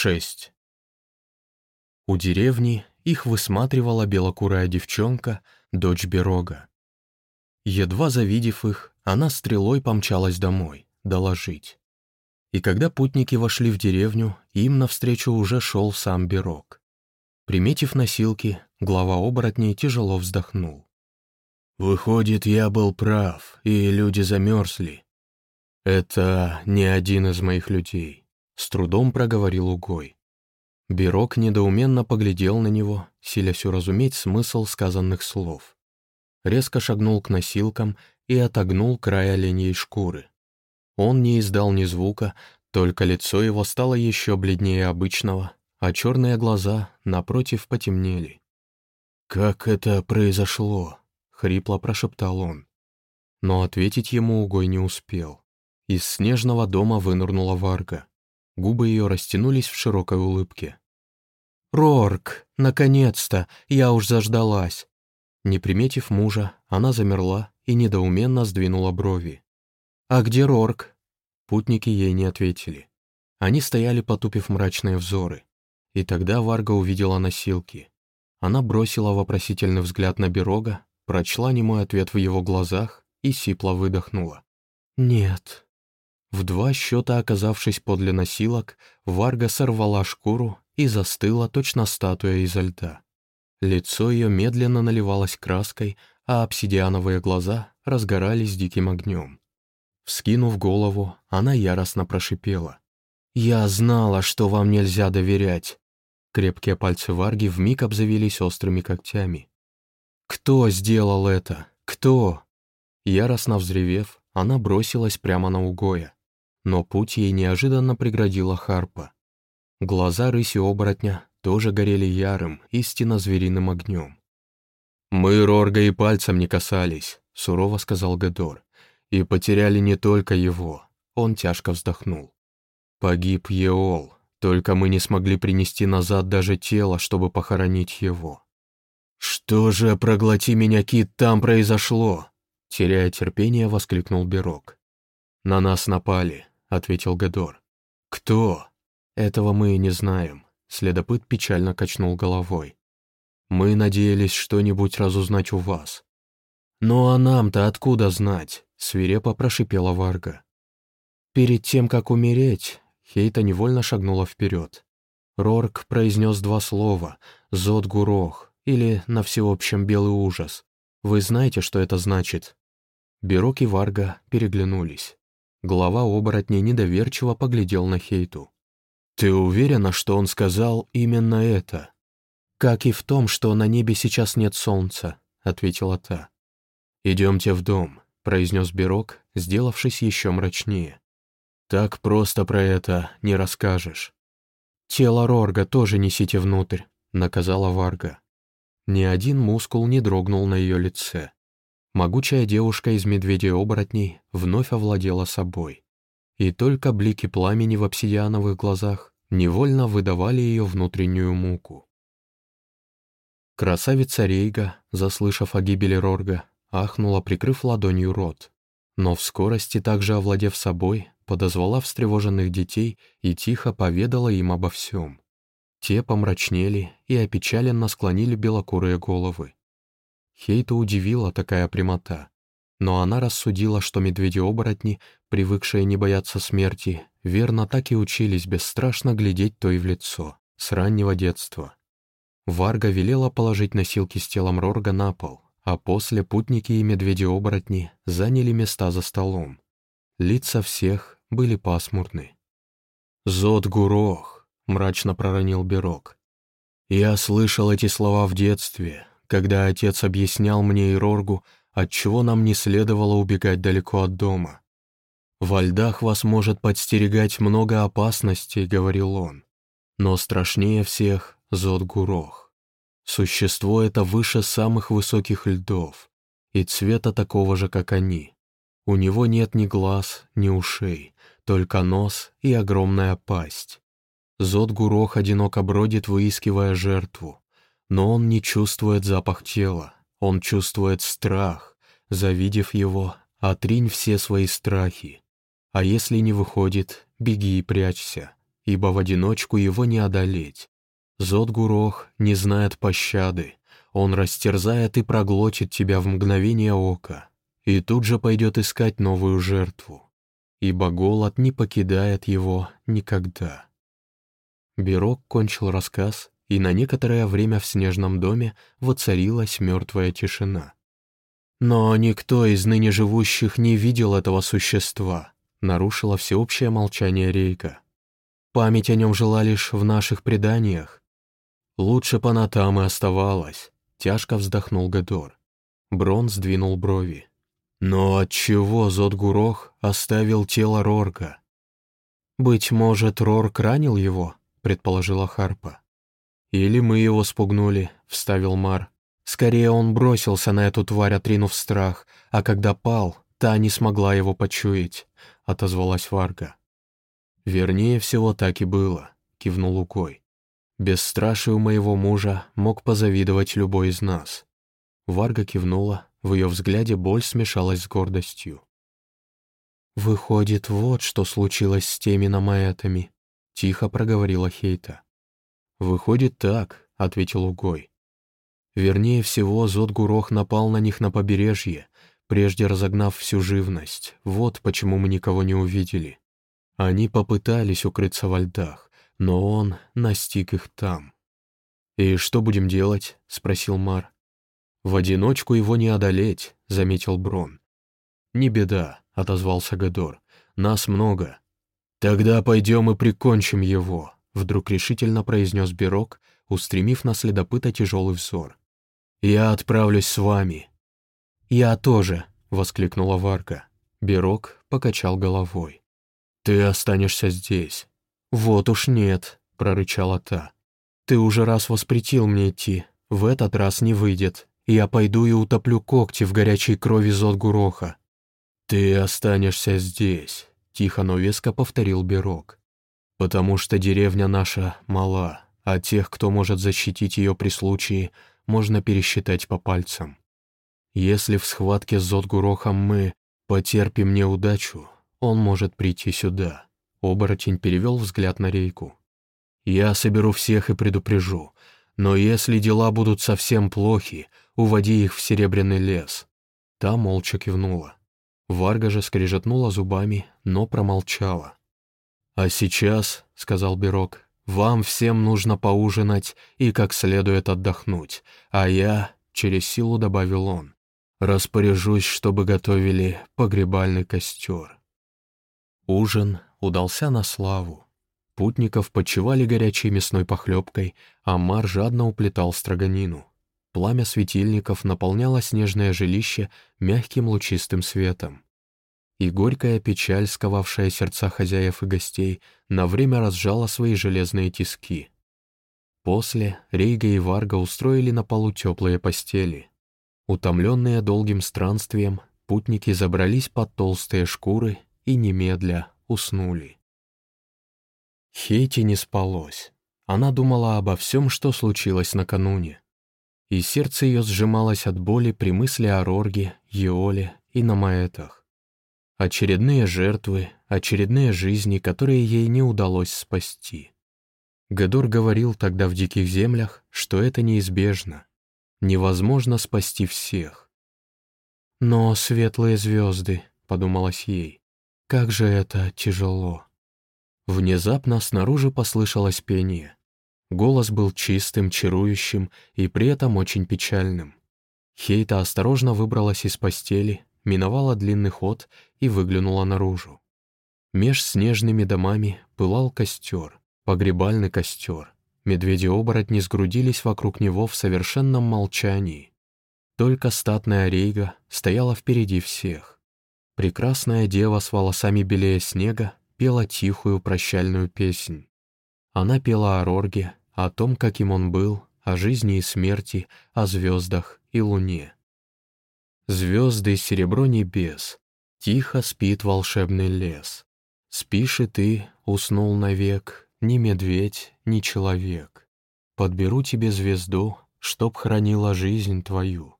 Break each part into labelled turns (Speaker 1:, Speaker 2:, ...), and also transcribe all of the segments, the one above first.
Speaker 1: 6. У деревни их высматривала белокурая девчонка, дочь Берога. Едва завидев их, она стрелой помчалась домой, доложить. И когда путники вошли в деревню, им навстречу уже шел сам Берог. Приметив носилки, глава оборотней тяжело вздохнул. «Выходит, я был прав, и люди замерзли. Это не один из моих людей», — с трудом проговорил Угой. Бирок недоуменно поглядел на него, силясь уразуметь смысл сказанных слов. Резко шагнул к носилкам и отогнул край оленьей шкуры. Он не издал ни звука, только лицо его стало еще бледнее обычного, а черные глаза, напротив, потемнели. «Как это произошло?» — хрипло прошептал он. Но ответить ему Угой не успел. Из снежного дома вынырнула Варга. Губы ее растянулись в широкой улыбке. «Рорк, наконец-то! Я уж заждалась!» Не приметив мужа, она замерла и недоуменно сдвинула брови. «А где Рорк?» Путники ей не ответили. Они стояли, потупив мрачные взоры. И тогда Варга увидела носилки. Она бросила вопросительный взгляд на Берога, прочла немой ответ в его глазах и сипло выдохнула. «Нет». В два счета оказавшись подле носилок, Варга сорвала шкуру и застыла точно статуя изо льда. Лицо ее медленно наливалось краской, а обсидиановые глаза разгорались диким огнем. Вскинув голову, она яростно прошипела. «Я знала, что вам нельзя доверять. Крепкие пальцы Варги вмиг обзавелись острыми когтями. «Кто сделал это? Кто?» Яростно взревев, она бросилась прямо на Угоя. Но путь ей неожиданно преградила Харпа. Глаза рыси-оборотня тоже горели ярым, истинно звериным огнем. «Мы Рорга и пальцем не касались», — сурово сказал Гедор. «И потеряли не только его». Он тяжко вздохнул. «Погиб Еол, только мы не смогли принести назад даже тело, чтобы похоронить его. «Что же, проглоти меня, кит, там произошло?» Теряя терпение, воскликнул Берок. «На нас напали», — ответил Гедор. «Кто?» «Этого мы и не знаем», — следопыт печально качнул головой. «Мы надеялись что-нибудь разузнать у вас». «Ну а нам-то откуда знать?» — свирепо прошипела Варга. «Перед тем, как умереть, Хейта невольно шагнула вперед. Рорк произнес два слова «Зод-гурох» или «на всеобщем белый ужас». Вы знаете, что это значит? Берок и Варга переглянулись. Глава оборотней недоверчиво поглядел на Хейту. «Ты уверена, что он сказал именно это?» «Как и в том, что на небе сейчас нет солнца», — ответила та. «Идемте в дом», — произнес Берок, сделавшись еще мрачнее. Так просто про это не расскажешь. «Тело Рорга тоже несите внутрь», — наказала Варга. Ни один мускул не дрогнул на ее лице. Могучая девушка из медведей-оборотней вновь овладела собой. И только блики пламени в обсидиановых глазах невольно выдавали ее внутреннюю муку. Красавица Рейга, заслышав о гибели Рорга, ахнула, прикрыв ладонью рот. Но в скорости, также овладев собой, подозвала встревоженных детей и тихо поведала им обо всем. Те помрачнели и опечаленно склонили белокурые головы. Хейта удивила такая прямота, но она рассудила, что медведи-оборотни, привыкшие не бояться смерти, верно так и учились бесстрашно глядеть той в лицо, с раннего детства. Варга велела положить носилки с телом Рорга на пол, а после путники и медведи-оборотни заняли места за столом. Лица всех, были пасмурны. «Зод Гурох», — мрачно проронил Берок. «Я слышал эти слова в детстве, когда отец объяснял мне и Роргу, отчего нам не следовало убегать далеко от дома. «Во льдах вас может подстерегать много опасностей», — говорил он. «Но страшнее всех — Зод Гурох. Существо это выше самых высоких льдов, и цвета такого же, как они. У него нет ни глаз, ни ушей, только нос и огромная пасть. Зод-гурох одиноко бродит, выискивая жертву. Но он не чувствует запах тела, он чувствует страх. Завидев его, отринь все свои страхи. А если не выходит, беги и прячься. ибо в одиночку его не одолеть. Зодгурох не знает пощады, он растерзает и проглотит тебя в мгновение ока, и тут же пойдет искать новую жертву, ибо голод не покидает его никогда. Бирок кончил рассказ, и на некоторое время в снежном доме воцарилась мертвая тишина. Но никто из ныне живущих не видел этого существа, нарушила всеобщее молчание Рейка. Память о нем жила лишь в наших преданиях. Лучше бы она там и оставалась, тяжко вздохнул Гадор. Брон сдвинул брови. Но отчего Зодгурох оставил тело Рорка? «Быть может, Рорк ранил его?» — предположила Харпа. «Или мы его спугнули», — вставил Мар. «Скорее он бросился на эту тварь, отринув страх, а когда пал, та не смогла его почуять», — отозвалась Варга. «Вернее всего, так и было», — кивнул Лукой. «Бесстрашию моего мужа мог позавидовать любой из нас». Варга кивнула, в ее взгляде боль смешалась с гордостью. «Выходит, вот что случилось с теми намаэтами», — тихо проговорила Хейта. «Выходит так», — ответил Угой. Вернее всего, Зодгурох напал на них на побережье, прежде разогнав всю живность. Вот почему мы никого не увидели. Они попытались укрыться во льдах, но он настиг их там. «И что будем делать?» — спросил Мар. «В одиночку его не одолеть», — заметил Брон. «Не беда», — отозвался Гадор. «Нас много. Тогда пойдем и прикончим его», вдруг решительно произнес Бирок, устремив на следопыта тяжелый взор. «Я отправлюсь с вами». «Я тоже», — воскликнула Варка. Бирок покачал головой. «Ты останешься здесь». «Вот уж нет», — прорычала та. «Ты уже раз воспретил мне идти, в этот раз не выйдет. Я пойду и утоплю когти в горячей крови Зодгуроха». «Ты останешься здесь», — тихо, но веско повторил Бирок потому что деревня наша мала, а тех, кто может защитить ее при случае, можно пересчитать по пальцам. Если в схватке с Зодгурохом мы потерпим неудачу, он может прийти сюда. Оборотень перевел взгляд на рейку. Я соберу всех и предупрежу, но если дела будут совсем плохи, уводи их в Серебряный лес. Та молча кивнула. Варга же скрежетнула зубами, но промолчала. «А сейчас», — сказал Бирок, — «вам всем нужно поужинать и как следует отдохнуть, а я», — через силу добавил он, — «распоряжусь, чтобы готовили погребальный костер». Ужин удался на славу. Путников почивали горячей мясной похлебкой, а Мар жадно уплетал строганину. Пламя светильников наполняло снежное жилище мягким лучистым светом и горькая печаль, сковавшая сердца хозяев и гостей, на время разжала свои железные тиски. После Рейга и Варга устроили на полу теплые постели. Утомленные долгим странствием, путники забрались под толстые шкуры и немедля уснули. Хейти не спалось. Она думала обо всем, что случилось накануне. И сердце ее сжималось от боли при мысли о Рорге, Еоле и Намаэтах. Очередные жертвы, очередные жизни, которые ей не удалось спасти. Гадор говорил тогда в диких землях, что это неизбежно. Невозможно спасти всех. «Но светлые звезды», — подумалось ей, — «как же это тяжело». Внезапно снаружи послышалось пение. Голос был чистым, чарующим и при этом очень печальным. Хейта осторожно выбралась из постели, миновала длинный ход и выглянула наружу. Меж снежными домами пылал костер, погребальный костер. Медведи-оборотни сгрудились вокруг него в совершенном молчании. Только статная Рейга стояла впереди всех. Прекрасная дева с волосами белее снега пела тихую прощальную песнь. Она пела о Рорге, о том, каким он был, о жизни и смерти, о звездах и луне. Звезды серебро небес, Тихо спит волшебный лес. Спишь и ты, уснул навек, Ни медведь, ни человек. Подберу тебе звезду, Чтоб хранила жизнь твою.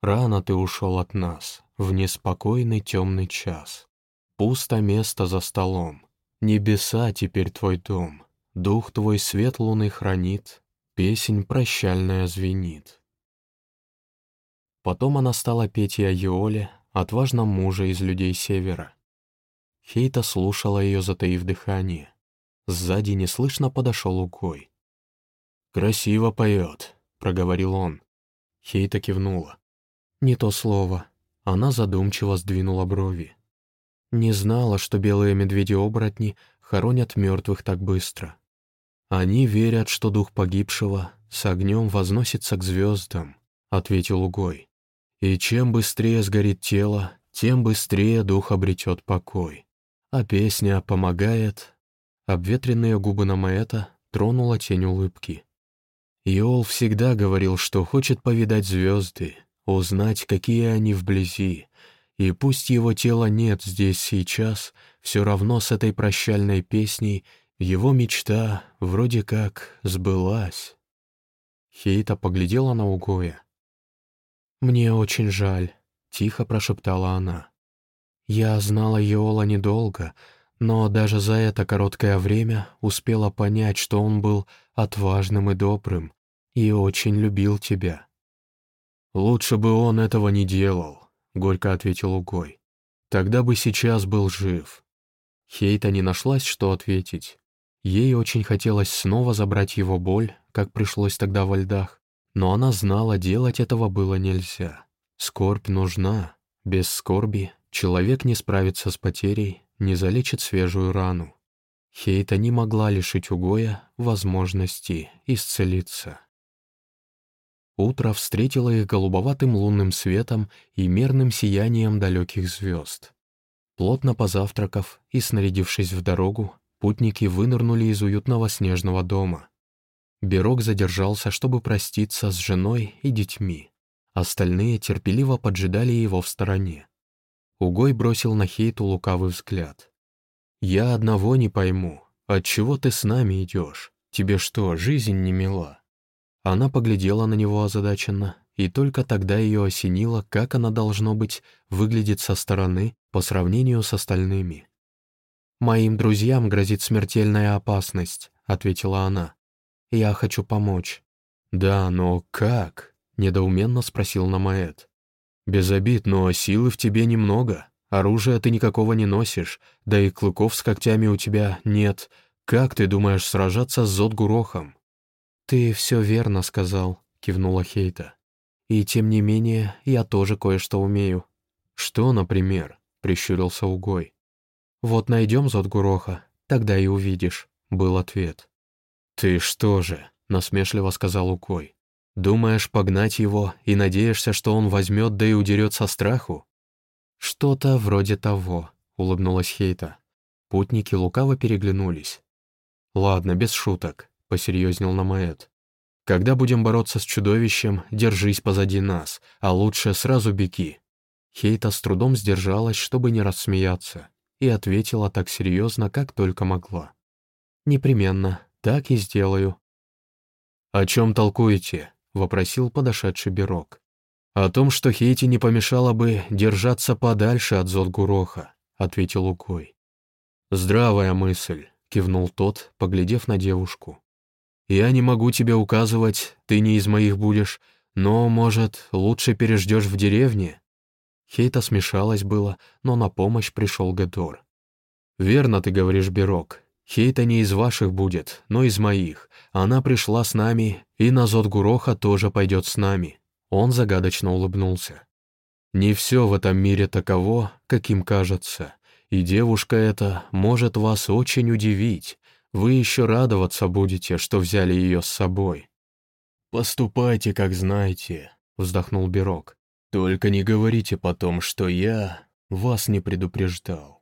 Speaker 1: Рано ты ушел от нас, В неспокойный темный час. Пусто место за столом, Небеса теперь твой дом, дух твой свет луны хранит, песнь прощальная звенит. Потом она стала петь и о Еоле, отважном муже из людей Севера. Хейта слушала ее, затаив дыхание. Сзади неслышно подошел Угой. «Красиво поет», — проговорил он. Хейта кивнула. «Не то слово». Она задумчиво сдвинула брови. Не знала, что белые медведи-оборотни хоронят мертвых так быстро. Они верят, что дух погибшего с огнем возносится к звездам, ответил Угой. И чем быстрее сгорит тело, тем быстрее дух обретет покой. А песня помогает. Обветренные губы на Маэта тронула тень улыбки. Иол всегда говорил, что хочет повидать звезды, узнать, какие они вблизи, и пусть его тела нет здесь сейчас, все равно с этой прощальной песней его мечта вроде как сбылась. Хейта поглядела на Угоя. «Мне очень жаль», — тихо прошептала она. «Я знала Йола недолго, но даже за это короткое время успела понять, что он был отважным и добрым и очень любил тебя». «Лучше бы он этого не делал», — горько ответил Угой. «Тогда бы сейчас был жив». Хейта не нашлась, что ответить. Ей очень хотелось снова забрать его боль, как пришлось тогда во льдах, но она знала, делать этого было нельзя. Скорбь нужна. Без скорби человек не справится с потерей, не залечит свежую рану. Хейта не могла лишить Угоя возможности исцелиться. Утро встретило их голубоватым лунным светом и мерным сиянием далеких звезд. Плотно позавтракав и снарядившись в дорогу, путники вынырнули из уютного снежного дома. Берог задержался, чтобы проститься с женой и детьми. Остальные терпеливо поджидали его в стороне. Угой бросил на Хейту лукавый взгляд. «Я одного не пойму. Отчего ты с нами идешь? Тебе что, жизнь не мила?» Она поглядела на него озадаченно, и только тогда ее осенило, как она, должно быть, выглядит со стороны по сравнению с остальными. «Моим друзьям грозит смертельная опасность», — ответила она. «Я хочу помочь». «Да, но как?» — недоуменно спросил Намаэт. «Без обид, но силы в тебе немного. Оружия ты никакого не носишь, да и клыков с когтями у тебя нет. Как ты думаешь сражаться с Зодгурохом?» «Ты все верно сказал», — кивнула Хейта. «И тем не менее, я тоже кое-что умею». «Что, например?» — прищурился Угой. «Вот найдем Зодгуроха, тогда и увидишь», — был ответ. «Ты что же?» — насмешливо сказал Угой. «Думаешь погнать его и надеешься, что он возьмет да и удерет со страху?» «Что-то вроде того», — улыбнулась Хейта. Путники лукаво переглянулись. «Ладно, без шуток посерьезнел Намаэт. «Когда будем бороться с чудовищем, держись позади нас, а лучше сразу беги». Хейта с трудом сдержалась, чтобы не рассмеяться, и ответила так серьезно, как только могла. «Непременно, так и сделаю». «О чем толкуете?» — вопросил подошедший Берок. «О том, что Хейте не помешало бы держаться подальше от Зодгуроха», — ответил Укой. «Здравая мысль», — кивнул тот, поглядев на девушку. Я не могу тебе указывать, ты не из моих будешь, но, может, лучше переждешь в деревне?» Хейта смешалась было, но на помощь пришел Гедор. «Верно ты говоришь, Берок. Хейта не из ваших будет, но из моих. Она пришла с нами, и на Зодгуроха тоже пойдет с нами». Он загадочно улыбнулся. «Не все в этом мире таково, каким кажется, и девушка эта может вас очень удивить. Вы еще радоваться будете, что взяли ее с собой». «Поступайте, как знаете», — вздохнул Бирок. «Только не говорите потом, что я вас не предупреждал».